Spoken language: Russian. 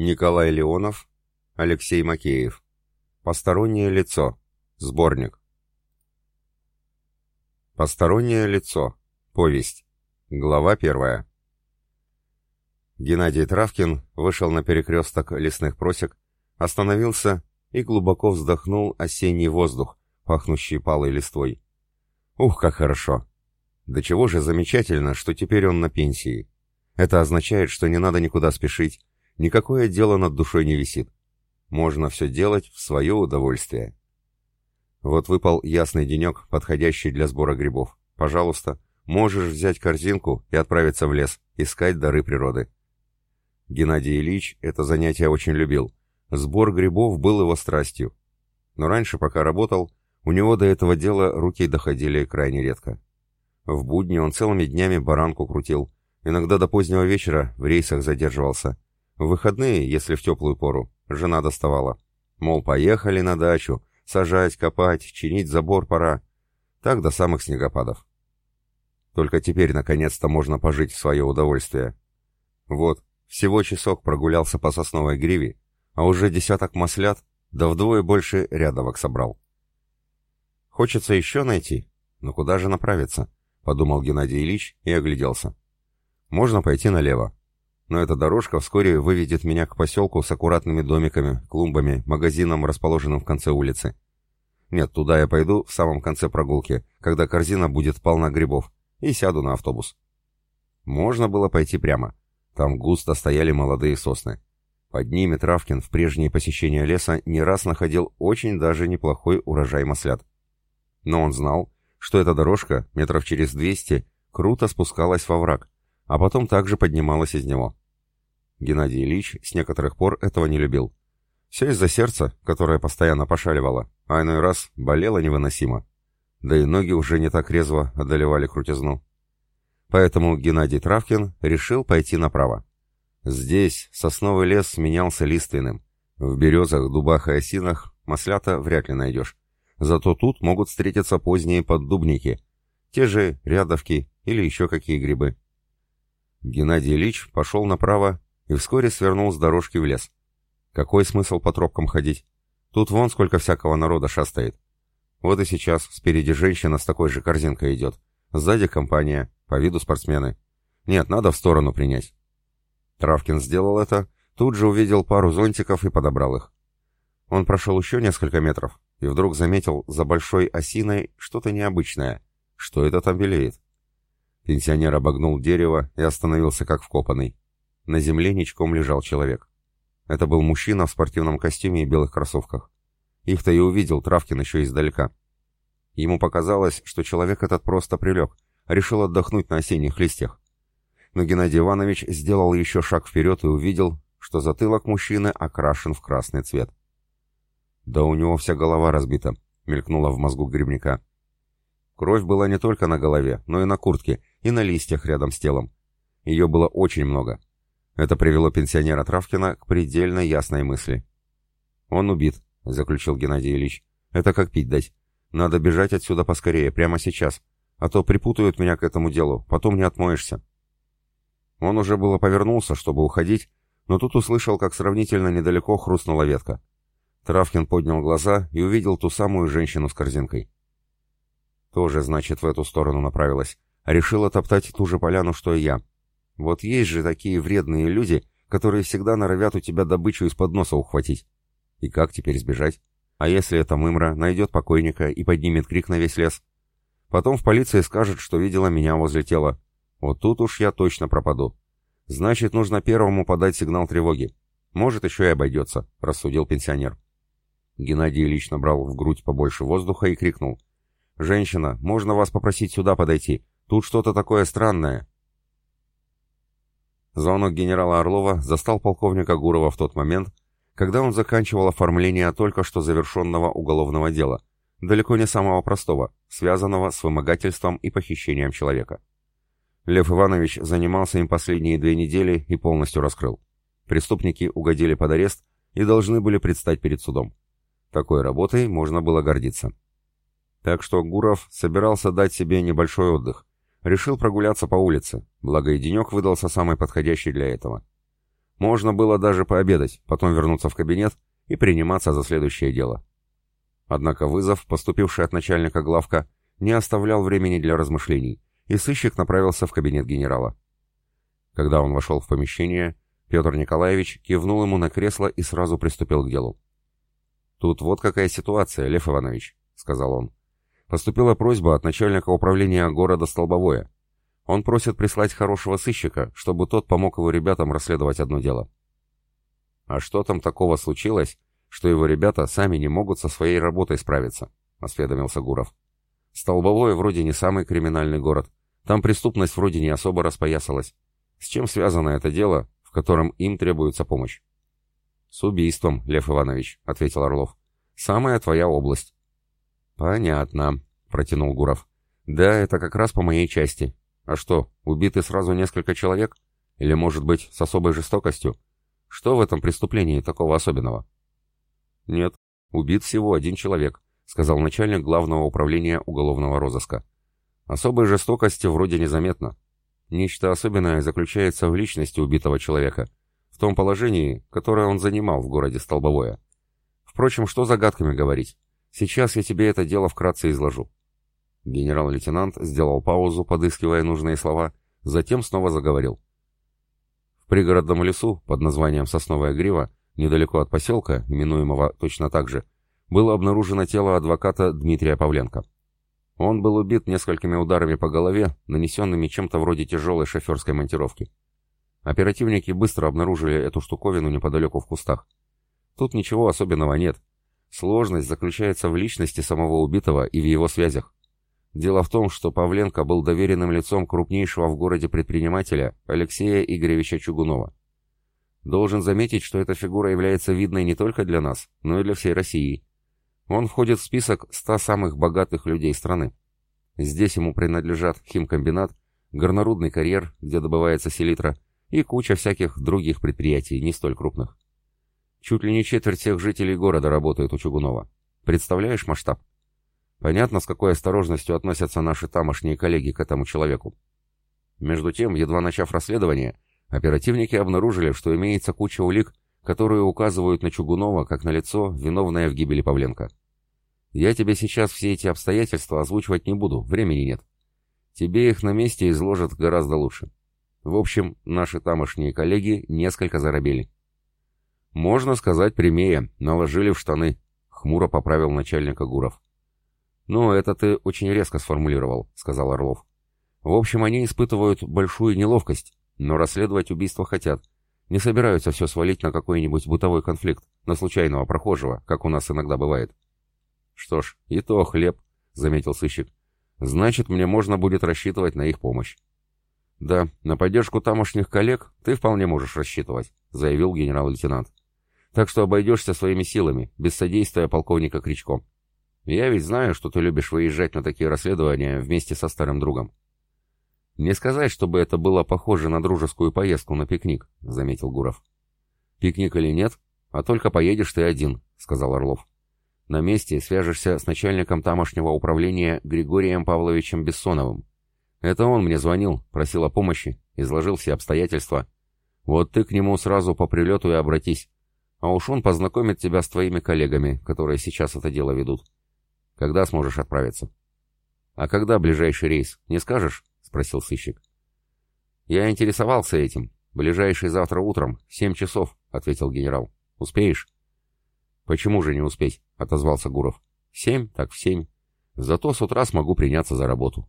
Николай Леонов, Алексей Макеев. Постороннее лицо. Сборник. Постороннее лицо. Повесть. Глава первая. Геннадий Травкин вышел на перекресток лесных просек, остановился и глубоко вздохнул осенний воздух, пахнущий палой листвой. Ух, как хорошо! Да чего же замечательно, что теперь он на пенсии. Это означает, что не надо никуда спешить, никакое дело над душой не висит. Можно все делать в свое удовольствие. Вот выпал ясный денек, подходящий для сбора грибов. Пожалуйста, можешь взять корзинку и отправиться в лес, искать дары природы. Геннадий Ильич это занятие очень любил. Сбор грибов был его страстью. Но раньше, пока работал, у него до этого дела руки доходили крайне редко. В будни он целыми днями баранку крутил, иногда до позднего вечера в рейсах задерживался. В выходные, если в теплую пору, жена доставала. Мол, поехали на дачу, сажать, копать, чинить забор пора. Так до самых снегопадов. Только теперь, наконец-то, можно пожить в свое удовольствие. Вот, всего часок прогулялся по сосновой гриве, а уже десяток маслят, да вдвое больше рядовок собрал. Хочется еще найти, но куда же направиться? Подумал Геннадий Ильич и огляделся. Можно пойти налево, но эта дорожка вскоре выведет меня к поселку с аккуратными домиками, клумбами, магазином, расположенным в конце улицы. Нет, туда я пойду в самом конце прогулки, когда корзина будет полна грибов, и сяду на автобус. Можно было пойти прямо. Там густо стояли молодые сосны. Под ними Травкин в прежние посещения леса не раз находил очень даже неплохой урожай маслят. Но он знал, что эта дорожка метров через двести круто спускалась во враг, а потом также поднималась из него. Геннадий Ильич с некоторых пор этого не любил. Все из-за сердца, которое постоянно пошаливало, а иной раз болело невыносимо. Да и ноги уже не так резво одолевали крутизну. Поэтому Геннадий Травкин решил пойти направо. Здесь сосновый лес сменялся лиственным. В березах, дубах и осинах маслята вряд ли найдешь. Зато тут могут встретиться поздние поддубники, те же рядовки или еще какие грибы. Геннадий Ильич пошел направо и вскоре свернул с дорожки в лес. Какой смысл по тропкам ходить? Тут вон сколько всякого народа шастает. Вот и сейчас спереди женщина с такой же корзинкой идет. Сзади компания, по виду спортсмены. Нет, надо в сторону принять. Травкин сделал это, тут же увидел пару зонтиков и подобрал их. Он прошел еще несколько метров и вдруг заметил за большой осиной что-то необычное. Что это там белеет? Пенсионер обогнул дерево и остановился как вкопанный. На земле ничком лежал человек. Это был мужчина в спортивном костюме и белых кроссовках. Их-то и увидел Травкин еще издалека. Ему показалось, что человек этот просто прилег, решил отдохнуть на осенних листьях. Но Геннадий Иванович сделал еще шаг вперед и увидел, что затылок мужчины окрашен в красный цвет. «Да у него вся голова разбита», — мелькнула в мозгу грибника. Кровь была не только на голове, но и на куртке, и на листьях рядом с телом. Ее было очень много. Это привело пенсионера Травкина к предельно ясной мысли. «Он убит», — заключил Геннадий Ильич. «Это как пить дать. Надо бежать отсюда поскорее, прямо сейчас, а то припутают меня к этому делу, потом не отмоешься». Он уже было повернулся, чтобы уходить, но тут услышал, как сравнительно недалеко хрустнула ветка. Травкин поднял глаза и увидел ту самую женщину с корзинкой. Тоже, значит, в эту сторону направилась. Решила топтать ту же поляну, что и я. Вот есть же такие вредные люди, которые всегда норовят у тебя добычу из-под носа ухватить. И как теперь сбежать? А если эта мымра найдет покойника и поднимет крик на весь лес? Потом в полиции скажет, что видела меня возле тела. Вот тут уж я точно пропаду. Значит, нужно первому подать сигнал тревоги. Может, еще и обойдется, рассудил пенсионер. Геннадий Ильич набрал в грудь побольше воздуха и крикнул. «Женщина, можно вас попросить сюда подойти? Тут что-то такое странное». Звонок генерала Орлова застал полковника Гурова в тот момент, когда он заканчивал оформление только что завершенного уголовного дела, далеко не самого простого, связанного с вымогательством и похищением человека. Лев Иванович занимался им последние две недели и полностью раскрыл. Преступники угодили под арест и должны были предстать перед судом. Такой работой можно было гордиться. Так что Гуров собирался дать себе небольшой отдых, Решил прогуляться по улице, благо и денек выдался самый подходящий для этого. Можно было даже пообедать, потом вернуться в кабинет и приниматься за следующее дело. Однако вызов, поступивший от начальника главка, не оставлял времени для размышлений, и сыщик направился в кабинет генерала. Когда он вошел в помещение, Петр Николаевич кивнул ему на кресло и сразу приступил к делу. «Тут вот какая ситуация, Лев Иванович», — сказал он. «Поступила просьба от начальника управления города Столбовое. Он просит прислать хорошего сыщика, чтобы тот помог его ребятам расследовать одно дело». «А что там такого случилось, что его ребята сами не могут со своей работой справиться?» — осведомился Гуров. «Столбовое вроде не самый криминальный город. Там преступность вроде не особо распоясалась. С чем связано это дело, в котором им требуется помощь?» «С убийством, Лев Иванович», — ответил Орлов. «Самая твоя область». «Понятно», — протянул Гуров. «Да, это как раз по моей части. А что, убиты сразу несколько человек? Или, может быть, с особой жестокостью? Что в этом преступлении такого особенного?» «Нет, убит всего один человек», — сказал начальник главного управления уголовного розыска. «Особой жестокости вроде незаметно. Нечто особенное заключается в личности убитого человека, в том положении, которое он занимал в городе Столбовое. Впрочем, что загадками говорить? Сейчас я тебе это дело вкратце изложу». Генерал-лейтенант сделал паузу, подыскивая нужные слова, затем снова заговорил. В пригородном лесу под названием Сосновая Грива Недалеко от поселка, именуемого точно так же, было обнаружено тело адвоката Дмитрия Павленко. Он был убит несколькими ударами по голове, нанесенными чем-то вроде тяжелой шоферской монтировки. Оперативники быстро обнаружили эту штуковину неподалеку в кустах. Тут ничего особенного нет. Сложность заключается в личности самого убитого и в его связях. Дело в том, что Павленко был доверенным лицом крупнейшего в городе предпринимателя Алексея Игоревича Чугунова. Должен заметить, что эта фигура является видной не только для нас, но и для всей России. Он входит в список 100 самых богатых людей страны. Здесь ему принадлежат химкомбинат, горнорудный карьер, где добывается селитра, и куча всяких других предприятий, не столь крупных. Чуть ли не четверть всех жителей города работают у Чугунова. Представляешь масштаб? Понятно, с какой осторожностью относятся наши тамошние коллеги к этому человеку. Между тем, едва начав расследование, Оперативники обнаружили, что имеется куча улик, которые указывают на Чугунова как на лицо, виновное в гибели Павленко. Я тебе сейчас все эти обстоятельства озвучивать не буду, времени нет. Тебе их на месте изложат гораздо лучше. В общем, наши тамошние коллеги несколько заробели. Можно сказать прямее, наложили в штаны, хмуро поправил начальника Гуров. «Ну, это ты очень резко сформулировал», — сказал Орлов. «В общем, они испытывают большую неловкость, но расследовать убийство хотят. Не собираются все свалить на какой-нибудь бытовой конфликт, на случайного прохожего, как у нас иногда бывает. Что ж, и то хлеб, заметил сыщик. Значит, мне можно будет рассчитывать на их помощь. Да, на поддержку тамошних коллег ты вполне можешь рассчитывать, заявил генерал-лейтенант. Так что обойдешься своими силами, без содействия полковника Кричко. Я ведь знаю, что ты любишь выезжать на такие расследования вместе со старым другом. «Не сказать, чтобы это было похоже на дружескую поездку на пикник», — заметил Гуров. «Пикник или нет, а только поедешь ты один», — сказал Орлов. «На месте свяжешься с начальником тамошнего управления Григорием Павловичем Бессоновым. Это он мне звонил, просил о помощи, изложил все обстоятельства. Вот ты к нему сразу по прилету и обратись. А уж он познакомит тебя с твоими коллегами, которые сейчас это дело ведут. Когда сможешь отправиться?» «А когда ближайший рейс, не скажешь?» спросил сыщик. «Я интересовался этим. Ближайший завтра утром, семь часов», — ответил генерал. «Успеешь?» «Почему же не успеть?» — отозвался Гуров. «Семь, так в семь. Зато с утра смогу приняться за работу».